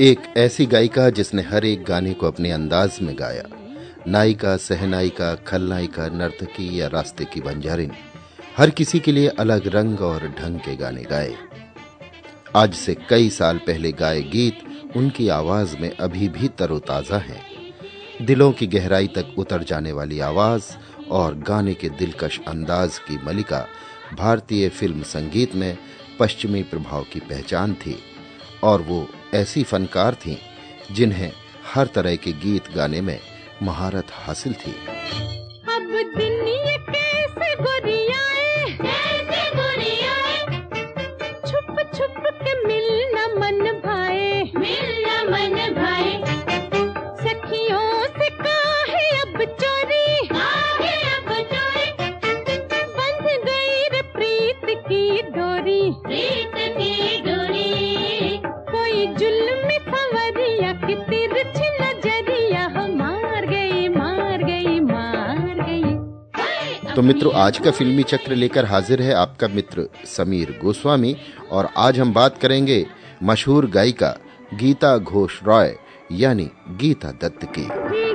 एक ऐसी गायिका जिसने हर एक गाने को अपने अंदाज में गाया। नायिका, सहनायिका, खलनायिका, नर्तकी या रास्ते की बंजारिन, हर किसी के लिए अलग रंग और ढंग के गाने गाए। आज से कई साल पहले गाए गीत उनकी आवाज़ में अभी भी तरोताजा है। दिलों की गहराई तक उतर जाने वाली आवाज़ और गाने के दिलकश अंदाज की मलिका भारतीय फ़िल्म संगीत में पश्चिमी प्रभाव की पहचान थी। और वो ऐसी फनकार थीं जिन्हें हर तरह के गीत गाने में महारत हासिल थी। अब दिन ये कैसे गोरियाए तो मित्रों, आज का फिल्मी चक्र लेकर हाजिर है आपका मित्र समीर गोस्वामी और आज हम बात करेंगे मशहूर गायिका गीता घोष रॉय, यानी गीता दत्त की।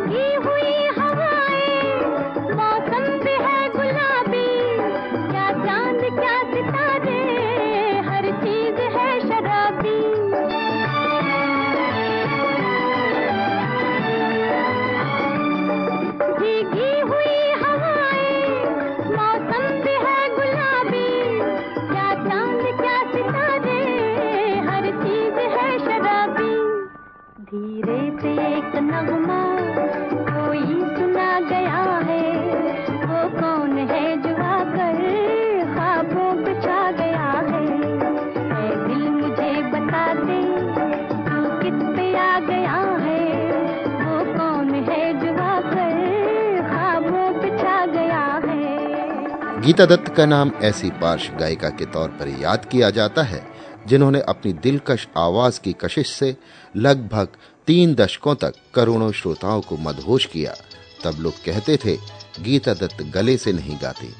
गीता दत्त का नाम ऐसी पार्श्व गायिका के तौर पर याद किया जाता है, जिन्होंने अपनी दिलकश आवाज़ की कशिश से लगभग तीन दशकों तक करोड़ों श्रोताओं को मदहोश किया। तब लोग कहते थे गीता दत्त गले से नहीं गाती,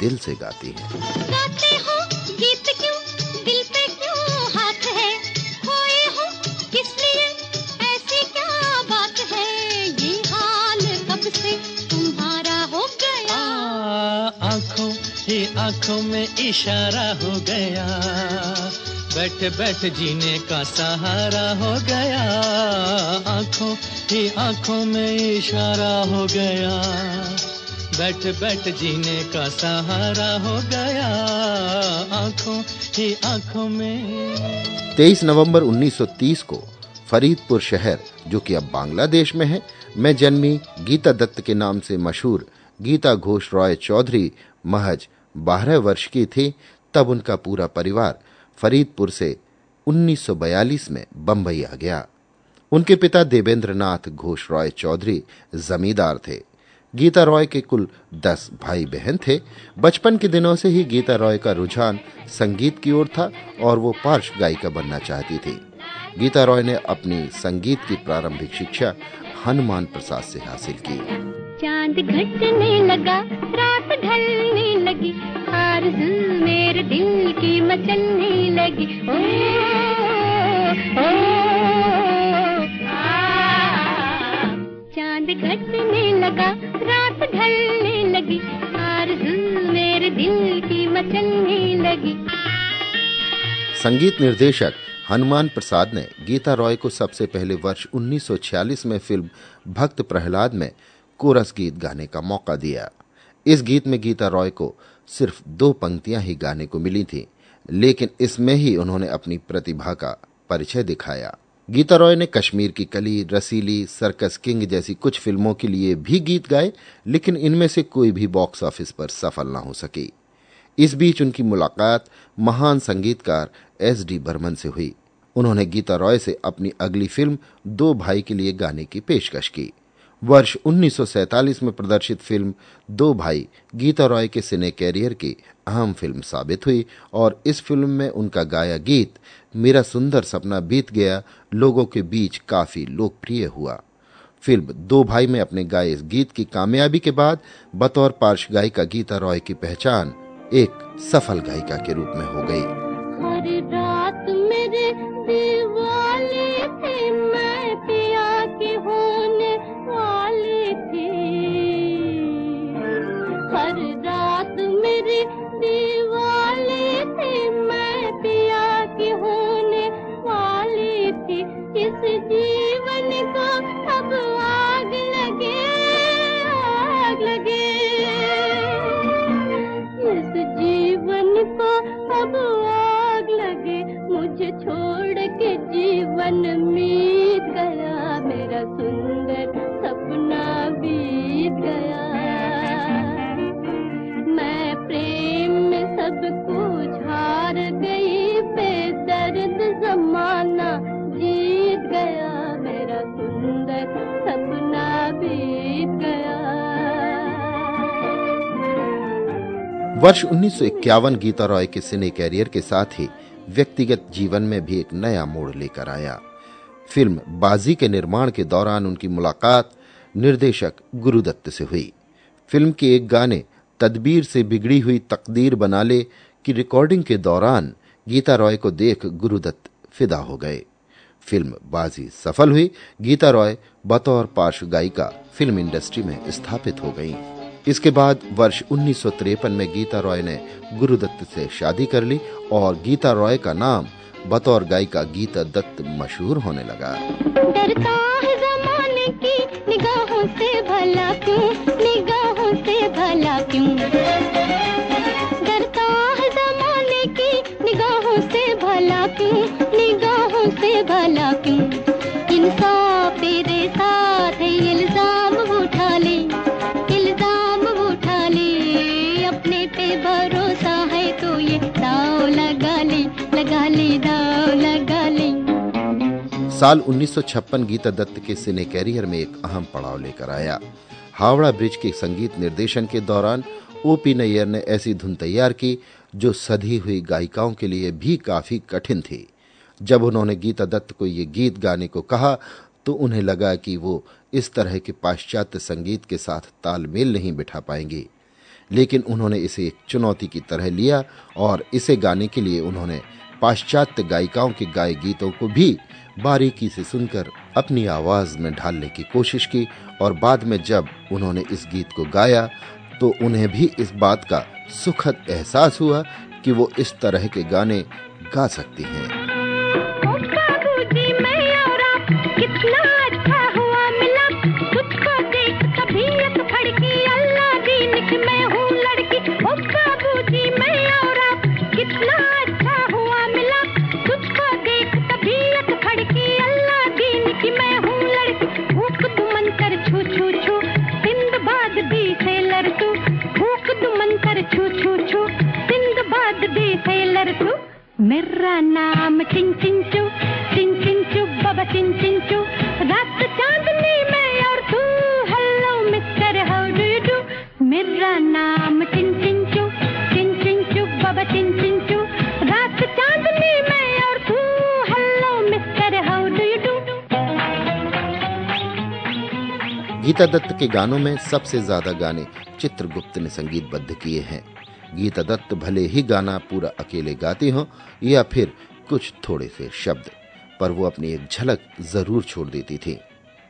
दिल से गाती है। गाते हो? ही आँखों में इशारा हो गया। बैठ बैठ जीने का सहारा हो गया। आँखों ही आँखों में इशारा हो गया। बैठ बैठ जीने का सहारा हो गया। आँखों ही आँखों में। 23 नवंबर 1930 को फरीदपुर शहर, जो कि अब बांग्लादेश में है, में जन्मी गीता दत्त के नाम से मशहूर गीता घोष रॉय चौधरी, महज 12 वर्ष की थी, तब उनका पूरा परिवार फरीदपुर से 1942 में बंबई आ गया। उनके पिता देवेंद्र नाथ घोष रॉय चौधरी जमींदार थे। गीता रॉय के कुल दस भाई बहन थे। बचपन के दिनों से ही गीता रॉय का रुझान संगीत की ओर था और वो पार्श्व गायिका बनना चाहती थी। गीता रॉय ने अपनी संगीत की प्रारंभिक शिक्षा हनुमान प्रसाद से हासिल की। चाँद घटने लगा रात ढलने लगी आरज़ू मेरे दिल की मचलने लगी। ओ, ओ, चाँद घटने लगा रात ढलने लगी आरज़ू मेरे दिल की मचलने लगी। संगीत निर्देशक हनुमान प्रसाद ने गीता रॉय को सबसे पहले वर्ष 1946 में फ़िल्म भक्त प्रहलाद में कोरस गीत गाने का मौका दिया। इस गीत में गीता रॉय को सिर्फ़ दो पंक्तियाँ ही गाने को मिली थी, लेकिन इसमें ही उन्होंने अपनी प्रतिभा का परिचय दिखाया। गीता रॉय ने कश्मीर की कली, रसीली, सर्कस किंग जैसी कुछ फ़िल्मों के लिए भी गीत गाए, लेकिन इनमें से कोई भी बॉक्स ऑफ़िस पर सफल न हो सकी। इस बीच उनकी मुलाकात महान संगीतकार एस डी बर्मन से हुई। उन्होंने गीता रॉय से अपनी अगली फ़िल्म दो भाई के लिए गाने की पेशकश की। वर्ष 1947 में प्रदर्शित फ़िल्म दो भाई, गीता रॉय के सिने कैरियर की अहम फ़िल्म साबित हुई और इस फ़िल्म में उनका गाया गीत, मेरा सुंदर सपना बीत गया, लोगों के बीच काफ़ी लोकप्रिय हुआ। फ़िल्म दो भाई में अपने गाए इस गीत की कामयाबी के बाद बतौर पार्श्व गायिका गीता रॉय की पहचान एक सफल गायिका के रूप में हो गई। जीवन मीत गया, मेरा सुंदर सपना बीत गया। मैं प्रेम में कुछ हार गई, बेदर्द जमाना जीत गया, मेरा सुंदर सपना बीत गया। वर्ष 1951 गीता रॉय के सिने कैरियर के साथ ही व्यक्तिगत जीवन में भी एक नया मोड़ लेकर आया। फ़िल्म बाजी के निर्माण के दौरान उनकी मुलाकात निर्देशक गुरुदत्त से हुई। फ़िल्म के एक गाने, तदबीर से बिगड़ी हुई तकदीर बना ले की रिकॉर्डिंग के दौरान गीता रॉय को देख गुरुदत्त फिदा हो गए। फ़िल्म बाजी सफल हुई। गीता रॉय बतौर पार्श्व गायिका फ़िल्म इंडस्ट्री में स्थापित हो गईं। इसके बाद वर्ष उन्नीस सौ तिरपन में गीता रॉय ने गुरुदत्त से शादी कर ली और गीता रॉय का नाम बतौर गायिका गीता दत्त मशहूर होने लगा। डरता है जमाने की निगाहों से भला क्यों? अपने पे भरोसा है तो ये दाव लगा ले लगा ले, दाव लगा ले। साल 1956 गीता दत्त के सिने कैरियर में एक अहम पड़ाव लेकर आया। हावड़ा ब्रिज के संगीत निर्देशन के दौरान ओ पी नैयर ने ऐसी धुन तैयार की, जो सधी हुई गायिकाओं के लिए भी काफ़ी कठिन थी। जब उन्होंने गीता दत्त को ये गीत गाने को कहा तो उन्हें लगा कि वो इस तरह के पाश्चात्य संगीत के साथ तालमेल नहीं बिठा पाएँगी। लेकिन उन्होंने इसे एक चुनौती की तरह लिया और इसे गाने के लिए उन्होंने पाश्चात्य गायिकाओं के गाय गीतों को भी बारीकी से सुनकर अपनी आवाज़ में ढालने की कोशिश की और बाद में जब उन्होंने इस गीत को गाया तो उन्हें भी इस बात का सुखद एहसास हुआ कि वो इस तरह के गाने गा सकती हैं। गीता दत्त के गानों में सबसे ज़्यादा गाने चित्रगुप्त ने संगीतबद्ध किए हैं। गीता दत्त भले ही गाना पूरा अकेले गाती हो या फिर कुछ थोड़े से शब्द, पर वो अपनी एक झलक ज़रूर छोड़ देती थी।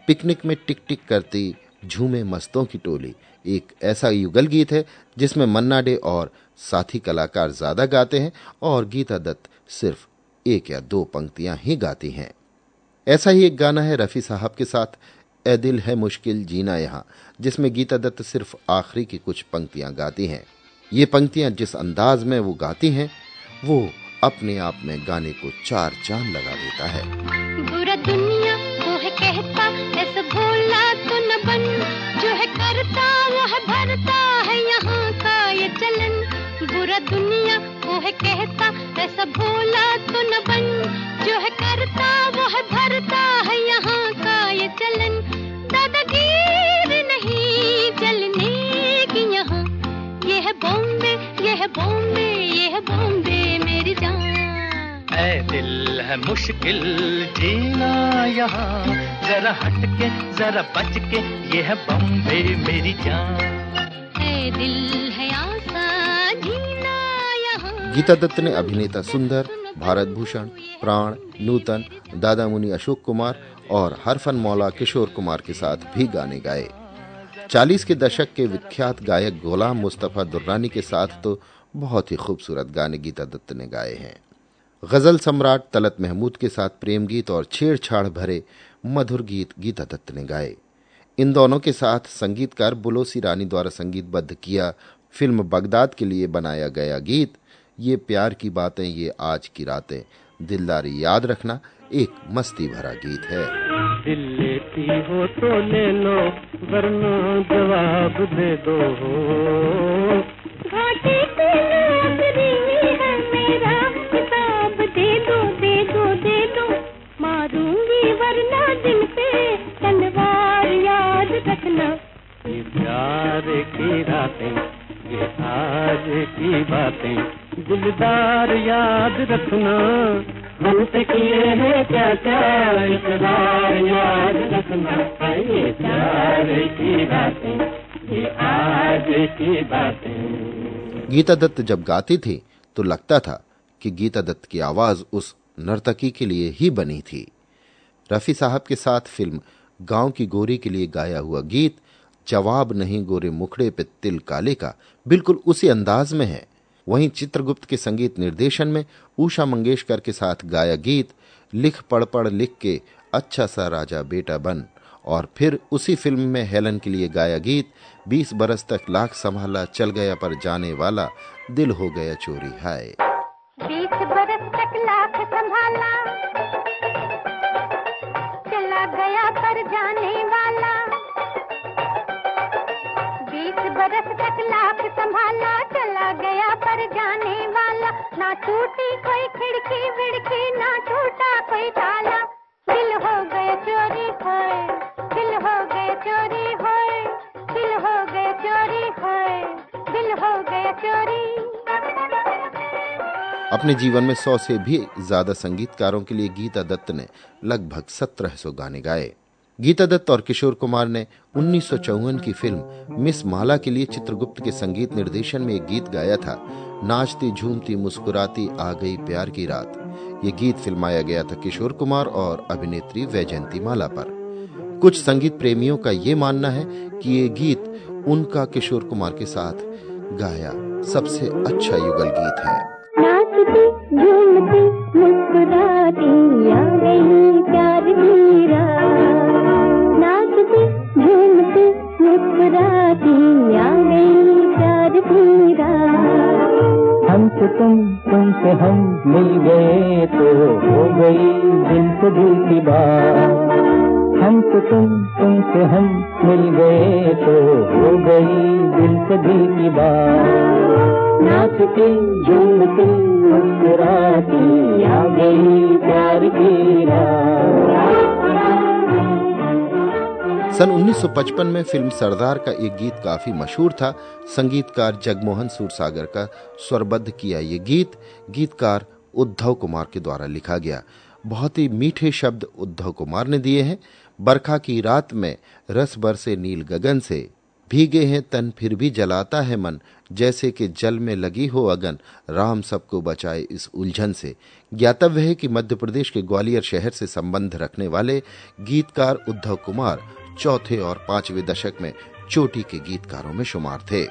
पिकनिक में टिक टिक करती, झूमे मस्तों की टोली, एक ऐसा युगल गीत है जिसमें मन्ना डे और साथी कलाकार ज़्यादा गाते हैं और गीता दत्त सिर्फ़ एक या दो पंक्तियाँ ही गाती हैं। ऐसा ही एक गाना है रफी साहब के साथ ए दिल है मुश्किल जीना यहाँ, जिसमें गीता दत्त सिर्फ़ आखिरी की कुछ पंक्तियाँ गाती हैं। ये पंक्तियाँ जिस अंदाज में वो गाती हैं, वो अपने आप में गाने को चार चाँद लगा देता है। कहता ऐसा भोला तो न बन। जो है करता वो है भरता है यहाँ का ये चलन। बुरा दुनिया, वो है कहता ऐसा भोला तो न बन। जो है करता वो है भरता है बॉम्बे ये है बॉम्बे मेरी जान। ऐ दिल है मुश्किल जीना यहाँ। जरा हट के जरा बच के ये है बम्बे मेरी जान। है दिल है आसा जीना यहाँ। गीता दत्त ने अभिनेता सुंदर भारत भूषण प्राण नूतन दादा मुनि अशोक कुमार और हरफन मौला किशोर कुमार के साथ भी गाने गाए। 40 के दशक के विख्यात गायक गुलाम मुस्तफ़ा दुर्रानी के साथ तो बहुत ही खूबसूरत गाने गीता दत्त ने गाए हैं। गज़ल सम्राट तलत महमूद के साथ प्रेम गीत और छेड़छाड़ भरे मधुर गीत गीता दत्त ने गाए। इन दोनों के साथ संगीतकार बुलोसी रानी द्वारा संगीतबद्ध किया फ़िल्म बगदाद के लिए बनाया गया गीत, ये प्यार की बातें, ये आज की रातें। दिलदारी याद रखना एक मस्ती भरा गीत है। दिल लेती हो तो ले लो वरना जवाब दे दो। घाटी पे है मेरा किताब दे दो दे दो दे दो मारूँगी वरना दिल पे तलवार याद रखना। ये प्यार की रातें ये आज की बातें। दिलदार याद रखना। हमसे किए हैं क्या क्या इकरार याद रखना। ये प्यार की बातें। ये आज की बातें। गीता दत्त जब गाती थी तो लगता था कि गीता दत्त की आवाज़ उस नर्तकी के लिए ही बनी थी। रफी साहब के साथ फ़िल्म गाँव की गोरी के लिए गाया हुआ गीत जवाब नहीं गोरे मुखड़े पे तिल काले का, बिल्कुल उसी अंदाज में है। वहीं चित्रगुप्त के संगीत निर्देशन में उषा मंगेशकर के साथ गाया गीत, लिख पढ़ पढ़ लिख के अच्छा सा राजा बेटा बन, और फिर उसी फ़िल्म में हेलन के लिए गाया गीत, बीस बरस तक लाख संभाला चल गया पर जाने वाला दिल हो गया चोरी हाय। लाख संभाला, चला गया पर जाने वाला। ना टूटी कोई खिड़की, विड़की, ना टूटा कोई ताला। दिल हो गए चोरी होए, दिल हो गए चोरी होए, दिल हो गए चोरी होए, दिल हो गए चोरी। अपने जीवन में सौ से भी ज़्यादा संगीतकारों के लिए गीता दत्त ने लगभग सत्रह सौ गाने गाए। गीता दत्त और किशोर कुमार ने उन्नीस सौ चौवन की फ़िल्म मिस माला के लिए चित्रगुप्त के संगीत निर्देशन में एक गीत गाया था। नाचती, झूमती, मुस्कुराती, आ गई प्यार की रात। ये गीत फिल्माया गया था किशोर कुमार और अभिनेत्री वैजयंती माला पर। कुछ संगीत प्रेमियों का ये मानना है कि ये गीत उनका किशोर कुमार के साथ गाया सबसे अच्छा युगल गीत है। नाचती, झूमती, मुस्कुराती तुम, तुमसे हम मिल गए तो हो गई दिल से दिल की बात। हमसे तुम, तुमसे हम मिल गए तो हो गई दिल से दिल की बात। नाचती, झूमती, मुस्कुराती, आ गई प्यार की रात। सन 1955 में फ़िल्म सरदार का एक गीत काफ़ी मशहूर था। संगीतकार जगमोहन सूरसागर का स्वरबद्ध किया ये गीत, गीतकार उद्धव कुमार के द्वारा लिखा गया। बहुत ही मीठे शब्द उद्धव कुमार ने दिए हैं। बरखा की रात में रस बरसे नील गगन से भीगे हैं, तन फिर भी जलाता है मन, जैसे कि जल में लगी हो अगन, राम सबको बचाए इस उलझन से। ज्ञातव्य है कि मध्य प्रदेश के ग्वालियर शहर से संबंध रखने वाले गीतकार उद्धव कुमार चौथे और पाँचवें दशक में चोटी के गीतकारों में शुमार थे।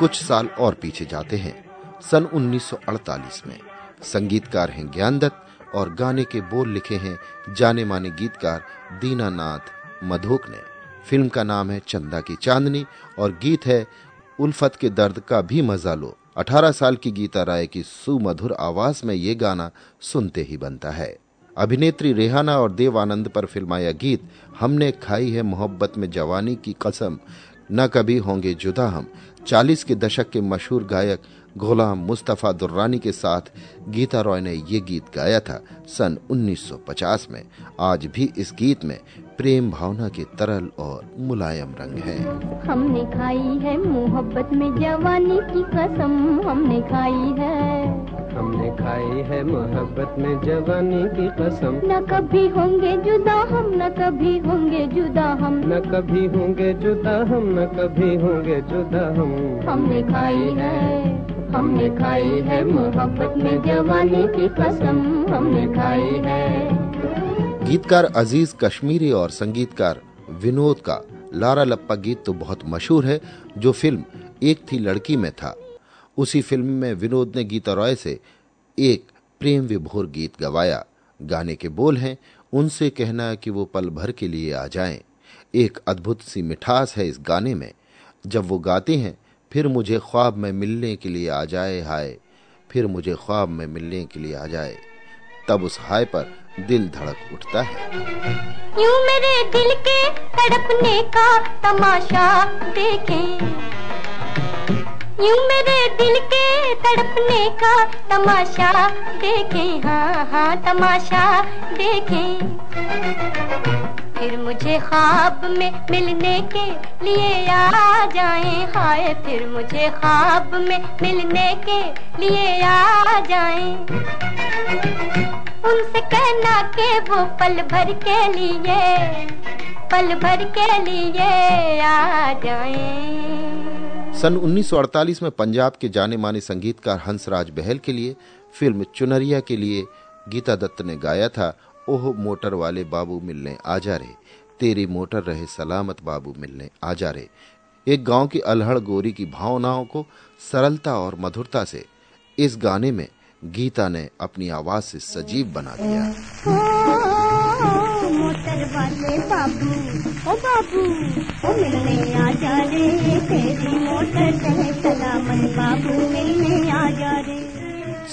कुछ साल और पीछे जाते हैं। सन 1948 में संगीतकार हैं ज्ञानदत्त और गाने के बोल लिखे हैं जाने माने गीतकार दीनानाथ मधोक ने। फ़िल्म का नाम है चंदा की चांदनी और गीत है उल्फत के दर्द का भी मज़ा लो। 18 साल की गीता राय की सुमधुर आवाज़ में ये गाना सुनते ही बनता है। अभिनेत्री रेहाना और देव आनंद पर फिल्माया गीत, हमने खाई है मोहब्बत में जवानी की कसम न कभी होंगे जुदा हम। 40 के दशक के मशहूर गायक गुलाम मुस्तफ़ा दुर्रानी के साथ गीता रॉय ने ये गीत गाया था सन 1950 में। आज भी इस गीत में प्रेम भावना के तरल और मुलायम रंग है। हमने खाई है मोहब्बत में जवानी की कसम हमने खाई है। हमने खाई है मोहब्बत में जवानी की कसम। न कभी होंगे जुदा हम न कभी होंगे जुदा हम। न कभी होंगे जुदा हम न कभी होंगे जुदा हम। हमने खाई है हमने खाई है मोहब्बत में जवानी की कसम हमने खाई है। गीतकार अज़ीज़ कश्मीरी और संगीतकार विनोद का लारा लप्पा गीत तो बहुत मशहूर है, जो फ़िल्म एक थी लड़की में था। उसी फ़िल्म में विनोद ने गीता रॉय से एक प्रेम विभोर गीत गवाया। गाने के बोल हैं, उनसे कहना कि वो पल भर के लिए आ जाएँ। एक अद्भुत सी मिठास है इस गाने में। जब वो गाते हैं, फिर मुझे ख्वाब में मिलने के लिए आ जाए हाय, फिर मुझे ख्वाब में मिलने के लिए आ जाए। तब उस हाय पर दिल धड़क उठता है। यूँ मेरे दिल के तड़पने का तमाशा देखें। यूँ मेरे दिल के तड़पने का तमाशा देखें। हाँ हाँ तमाशा देखें। फिर मुझे ख्वाब में मिलने के लिए आ जाएँ। हाय, फिर मुझे ख्वाब में मिलने के लिए आ जाएँ। उनसे कहना के वो पल भर के लिए, पल भर के लिए आ जाएँ। सन 1948 में पंजाब के जाने माने संगीतकार हंसराज बहल के लिए फ़िल्म चुनरिया के लिए गीता दत्त ने गाया था, ओह मोटर वाले बाबू मिलने आ जा रहे तेरी मोटर रहे सलामत बाबू मिलने आ जा रे। एक गाँव की अलहड़ गोरी की भावनाओं को सरलता और मधुरता से इस गाने में गीता ने अपनी आवाज़ से सजीव बना दिया। मोटर वाले बाबू ओ बाबू ओ मिलने आ जा रे तेरी मोटर से बाबू मिलने आ जा रे।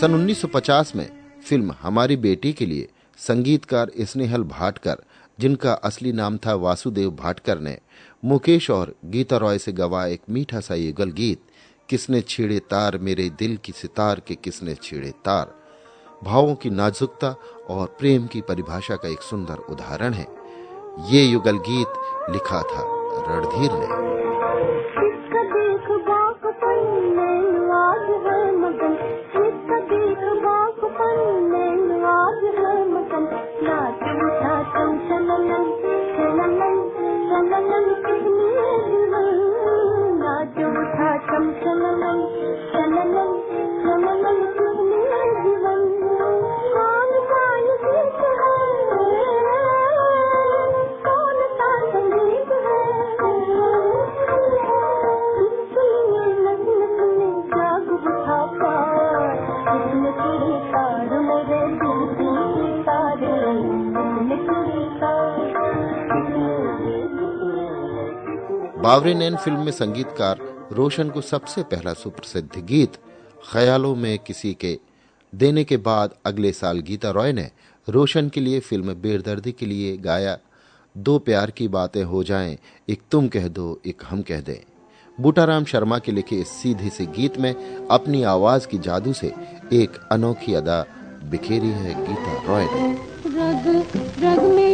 सन 1950 में फ़िल्म हमारी बेटी के लिए संगीतकार स्नेहल भाटकर जिनका असली नाम था वासुदेव भाटकर ने मुकेश और गीता रॉय से गवा एक मीठा सा युगल गीत किसने छेड़े तार मेरे दिल की सितार के किसने छेड़े तार? भावों की नाजुकता और प्रेम की परिभाषा का एक सुंदर उदाहरण है। ये युगल गीत लिखा था रणधीर ने। तार नैन फ़िल्म में संगीतकार रोशन को सबसे पहला सुप्रसिद्ध गीत, ख्यालों में किसी के देने के बाद अगले साल गीता रॉय ने रोशन के लिए फ़िल्म बेरदर्दी के लिए गाया, दो प्यार की बातें हो जाएँ, एक तुम कह दो, एक हम कह दें। बूटाराम शर्मा के लिखे इस सीधे से गीत में अपनी आवाज़ की जादू से एक अनोखी अदा बिखेरी है गीता रॉय ने।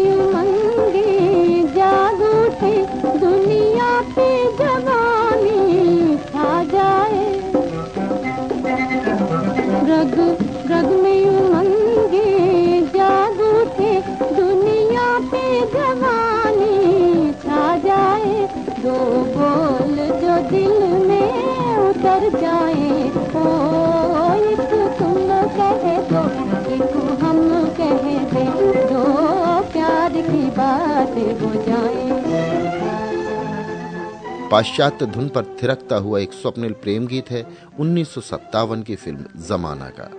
पाश्चात्य धुन पर थिरकता हुआ एक स्वप्निल प्रेम गीत है, उन्नीस की फ़िल्म जमाना का,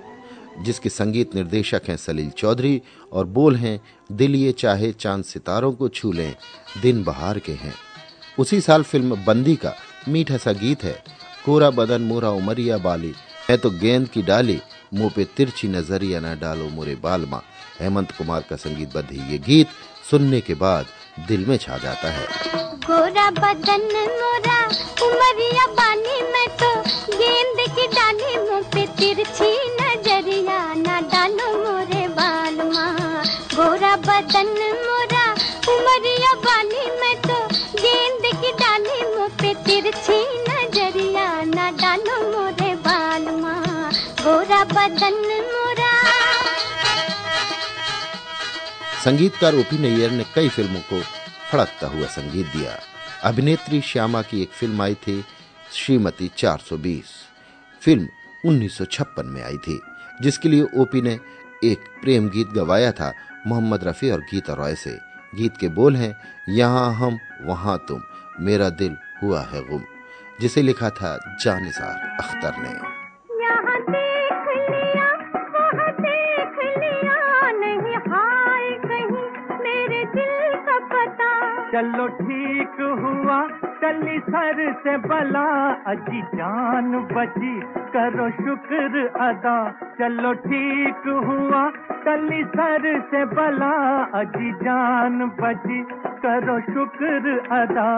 जिसके संगीत निर्देशक हैं सलील चौधरी और बोल हैं, दिल ये चाहे चाँद सितारों को छू लें, दिन बहार के हैं। उसी साल फ़िल्म बंदी का मीठा सा गीत है, कोरा बदन मोरा उमरिया बाली है तो गेंद की डाली, मुँह पे तिरछी नज़रिया न डालो मोरे बालमा हेमंत कुमार का संगीत संगीतबद्ध ये गीत सुनने के बाद दिल में छा जाता है। गोरा बदन, मोरा, उमरिया बानी में तो गेंद की डाली मुँह पे तिरछी नज़रिया संगीतकार ओपी नैयर ने कई फ़िल्मों को फड़कता हुआ संगीत दिया। अभिनेत्री श्यामा की एक फ़िल्म आई थी, श्रीमती 420 फ़िल्म 1956 में आई थी, जिसके लिए ओपी ने एक प्रेम गीत गवाया था, मोहम्मद रफी और गीता रॉय से। गीत के बोल हैं, यहाँ हम, वहाँ तुम, मेरा दिल हुआ है गुम, जिसे लिखा था जानिसार अख्तर ने। चलो ठीक हुआ टली सर से बला अजी जान बची करो शुक्र अदा। चलो ठीक हुआ टली सर से बला अजी जान बची करो शुक्र अदा।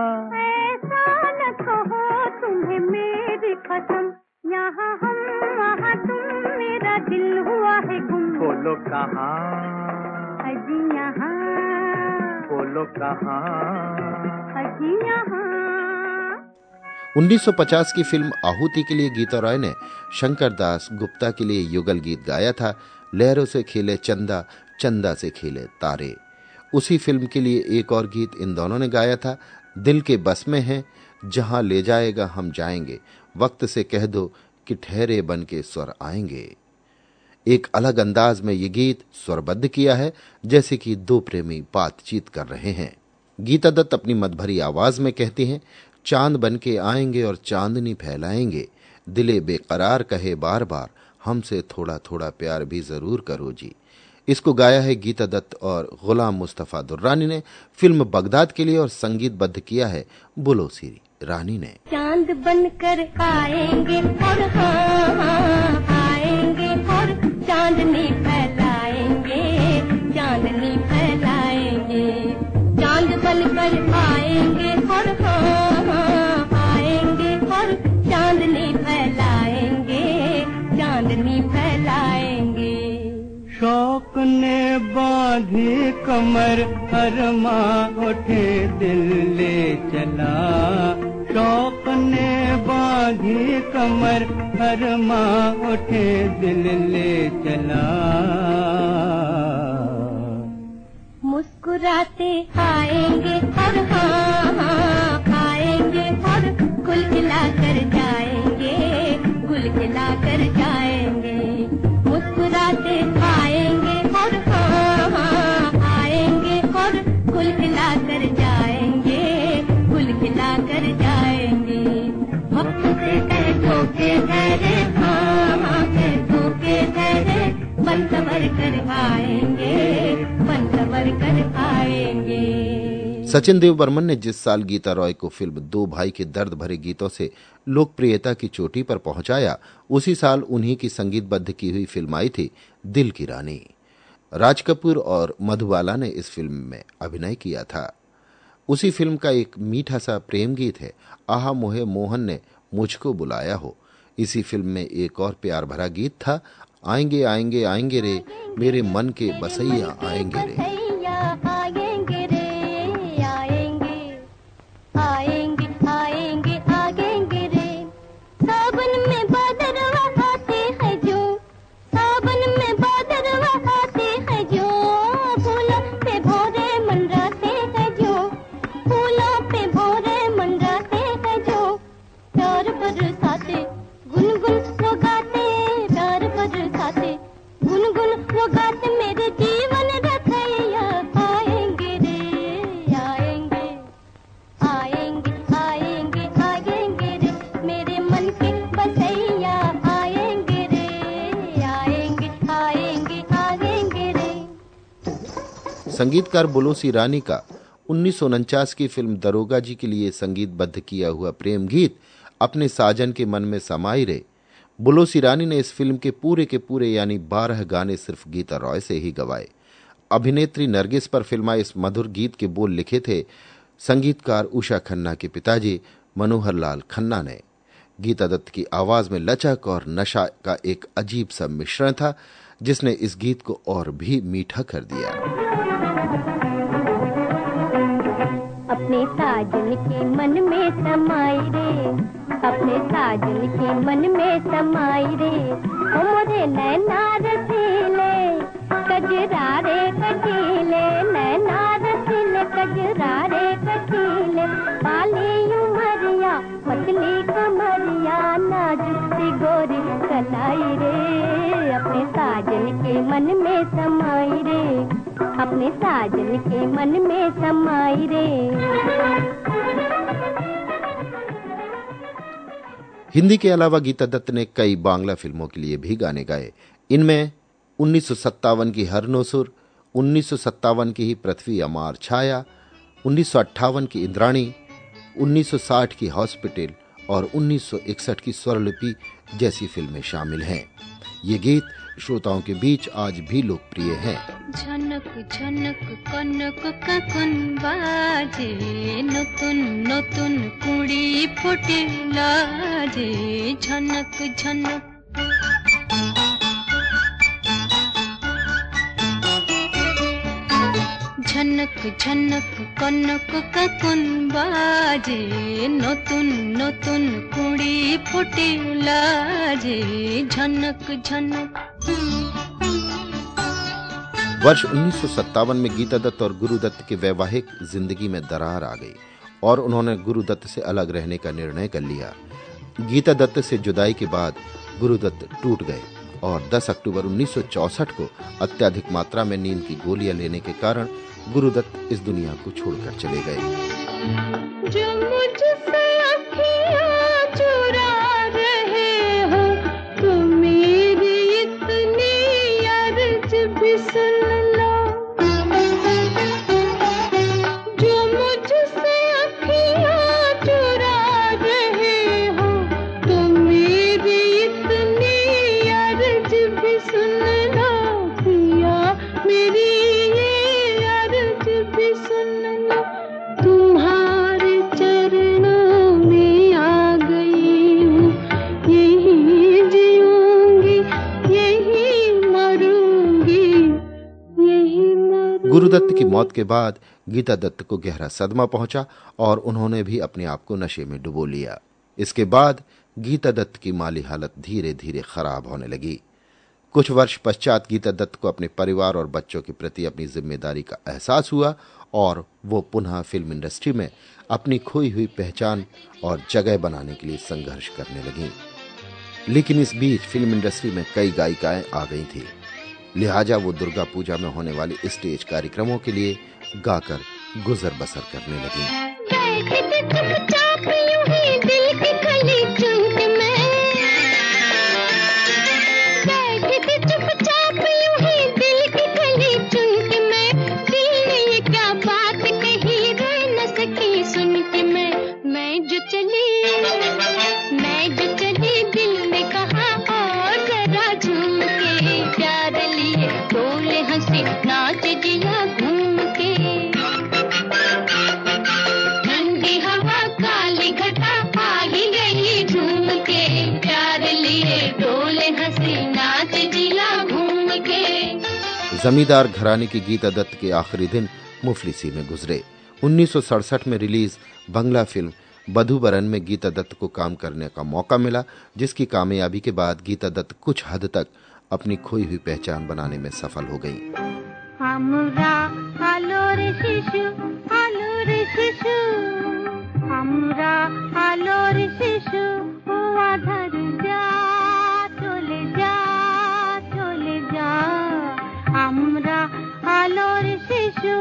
ऐसा न कहो तुम्हें मेरी कसम यहाँ हम वहाँ तुम मेरा दिल हुआ है गुम। बोलो कहाँ? अजी यहाँ बोलो कहाँ? यहाँ। 1950 की फ़िल्म आहुति के लिए गीता रॉय ने शंकर दास गुप्ता के लिए युगल गीत गाया था। लहरों से खेले चंदा चंदा से खेले तारे। उसी फ़िल्म के लिए एक और गीत इन दोनों ने गाया था। दिल के बस में है जहाँ ले जाएगा हम जाएँगे। वक्त से कह दो कि ठहरे बन के स्वर आएँगे। एक अलग अंदाज में ये गीत स्वरबद्ध किया है, जैसे कि दो प्रेमी बातचीत कर रहे हैं। गीता दत्त अपनी मदभरी आवाज़ में कहती हैं, चाँद बन के आएँगे और चांदनी फैलाएँगे। दिले बेकरार कहे बार बार हमसे थोड़ा थोड़ा प्यार भी ज़रूर करो जी। इसको गाया है गीता दत्त और गुलाम मुस्तफ़ा दुर्रानी ने। फ़िल्म बगदाद के लिए और संगीतबद्ध किया है बुलो सीरी रानी ने। चाँद बनकर आएँगे और हाँ हाँ और चांदनी फैलाएँगे चांदनी फैलाएँगे। चाँद बनकर आएँगे और हाँ आएँगे और चांदनी फैलाएँगे चांदनी फैलाएँगे। शौक ने बांधी कमर अरमा उठे दिल ले चला। शौक ने बांधी कमर अरमा उठे दिल ले चला। मुस्कुराते आएँगे और हाँ हाँ आएँगे और गुल खिला कर जाएँगे गुल खिला कर जाएँगे। मुस्कुराते आएँगे और हाँ हाँ आएँगे और गुल खिला कर कर आएँगे कर आएँगे। सचिन देव बर्मन ने जिस साल गीता रॉय को फ़िल्म दो भाई के दर्द भरे गीतों से लोकप्रियता की चोटी पर पहुँचाया, उसी साल उन्हीं की संगीतबद्ध की हुई फ़िल्म आई थी, दिल की रानी। राज कपूर और मधुबाला ने इस फ़िल्म में अभिनय किया था। उसी फ़िल्म का एक मीठा सा प्रेम गीत है, आहा मोहे मोहन ने मुझको बुलाया हो। इसी फ़िल्म में एक और प्यार भरा गीत था, आएँगे आएँगे आएँगे रे, मेरे मन के बसैया आएँगे रे। संगीतकार बुलोसी रानी का उन्नीस सौ उनचास की फ़िल्म दरोगा जी के लिए संगीतबद्ध किया हुआ प्रेम गीत अपने साजन के मन में समाई रहे। बुलोसी रानी ने इस फ़िल्म के पूरे के पूरे यानी बारह गाने सिर्फ़ गीता रॉय से ही गवाए। अभिनेत्री नरगिस पर फिल्मा इस मधुर गीत के बोल लिखे थे संगीतकार उषा खन्ना के पिताजी मनोहर लाल खन्ना ने। गीता दत्त की आवाज़ में लचक और नशा का एक अजीब सा मिश्रण था, जिसने इस गीत को और भी मीठा कर दिया। अपने साजन के मन में समाई रे। अपने साजन के मन में समाई रे। ओ मोरे नैना रसीले कजरा रे कटीले। नैना रसीले कजरा रे कटीले। पाली उमरिया, पतली कमरिया नाजुक गोरी कलाई रे। अपने साजन के मन में समाई रे। अपने साजन के मन में समाई रे। हिंदी के अलावा गीता दत्त ने कई बांग्ला फ़िल्मों के लिए भी गाने गाए। इनमें उन्नीस सौ सत्तावन की हर नोसुर उन्नीस की ही पृथ्वी अमार छाया, उन्नीस सौ अट्ठावन की इंद्राणी 1960 की हॉस्पिटल और 1961 की स्वरलिपि जैसी फ़िल्में शामिल हैं। ये गीत श्रोताओं के बीच आज भी लोकप्रिय है। झनक झनक, कनक, ककुन बाजे, नतुन नतुन कुड़ी फुटिला झनक झनक। ঝনক ঝনক ঝনক কনক কাকন বাজে নতুন নতুন কুড়ি ফোটে লাজে ঝনক ঝনক वर्ष उन्नीस में गीता दत्त और गुरुदत्त की वैवाहिक जिंदगी में दरार आ गई और उन्होंने गुरुदत्त से अलग रहने का निर्णय कर लिया गीता दत्त से जुदाई के बाद गुरुदत्त टूट गए और 10 अक्टूबर 1964 को अत्यधिक मात्रा में नींद की गोलियां लेने के कारण गुरुदत्त इस दुनिया को छोड़कर चले गए। गुरुदत्त की मौत के बाद गीता दत्त को गहरा सदमा पहुँचा और उन्होंने भी अपने आप को नशे में डुबो लिया। इसके बाद गीता दत्त की माली हालत धीरे धीरे खराब होने लगी। कुछ वर्ष पश्चात गीता दत्त को अपने परिवार और बच्चों के प्रति अपनी ज़िम्मेदारी का एहसास हुआ और वो पुनः फ़िल्म इंडस्ट्री में अपनी खोई हुई पहचान और जगह बनाने के लिए संघर्ष करने लगी। लेकिन इस बीच फ़िल्म इंडस्ट्री में कई गायिकाएँ आ गई थी। लिहाजा वो दुर्गा पूजा में होने वाले स्टेज कार्यक्रमों के लिए गाकर गुजर बसर करने लगी। जमींदार घराने की गीता दत्त के आखिरी दिन मुफलिसी में गुजरे। 1967 में रिलीज़ बंगला फ़िल्म बधुबरन में गीता दत्त को काम करने का मौका मिला जिसकी कामयाबी के बाद गीता दत्त कुछ हद तक अपनी खोई हुई पहचान बनाने में सफल हो गई আমরা আলোর শিশু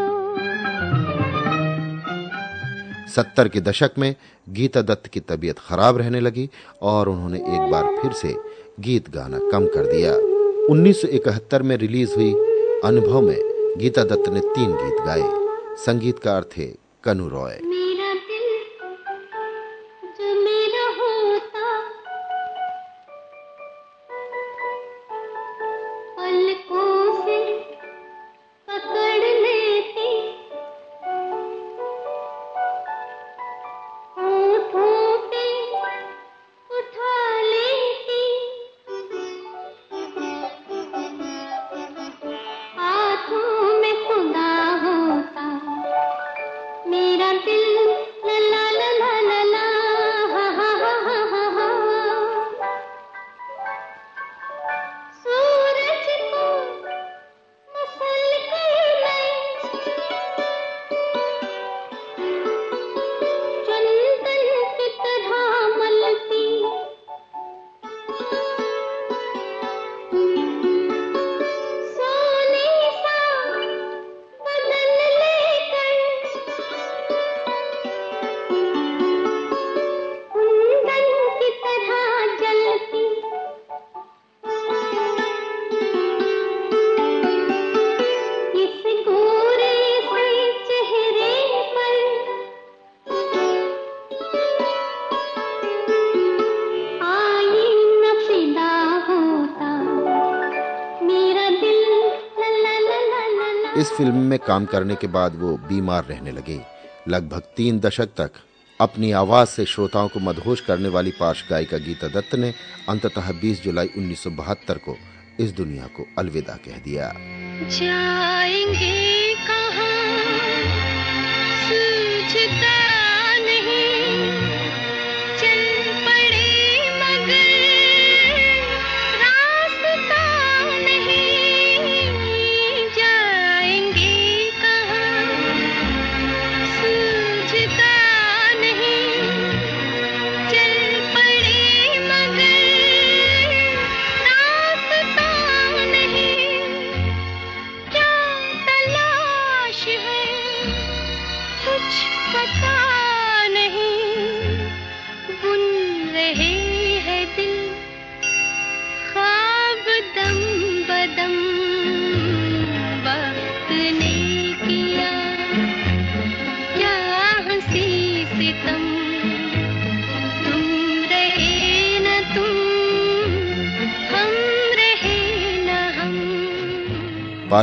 सत्तर के दशक में गीता दत्त की तबीयत खराब रहने लगी और उन्होंने एक बार फिर से गीत गाना कम कर दिया। 1971 में रिलीज़ हुई अनुभव में गीता दत्त ने तीन गीत गाए। संगीतकार थे कनु रॉय। इस फ़िल्म में काम करने के बाद वो बीमार रहने लगे। लगभग तीन दशक तक अपनी आवाज़ से श्रोताओं को मदहोश करने वाली पार्श्व गायिका गीता दत्त ने अंततः 20 जुलाई 1972 को इस दुनिया को अलविदा कह दिया। जाएँगे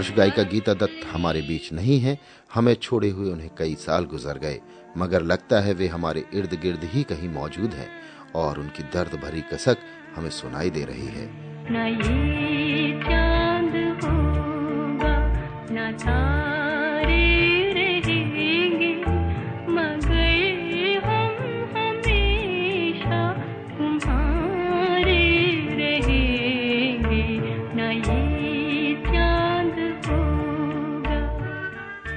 पार्श्व गायिका गीता दत्त हमारे बीच नहीं है, हमें छोड़े हुए उन्हें कई साल गुजर गए, मगर लगता है वे हमारे इर्द गिर्द ही कहीं मौजूद हैं, और उनकी दर्द भरी कसक हमें सुनाई दे रही है।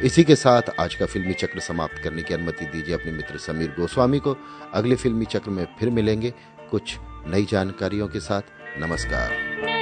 इसी के साथ आज का फिल्मी चक्र समाप्त करने की अनुमति दीजिए अपने मित्र समीर गोस्वामी को। अगले फिल्मी चक्र में फिर मिलेंगे कुछ नई जानकारियों के साथ। नमस्कार।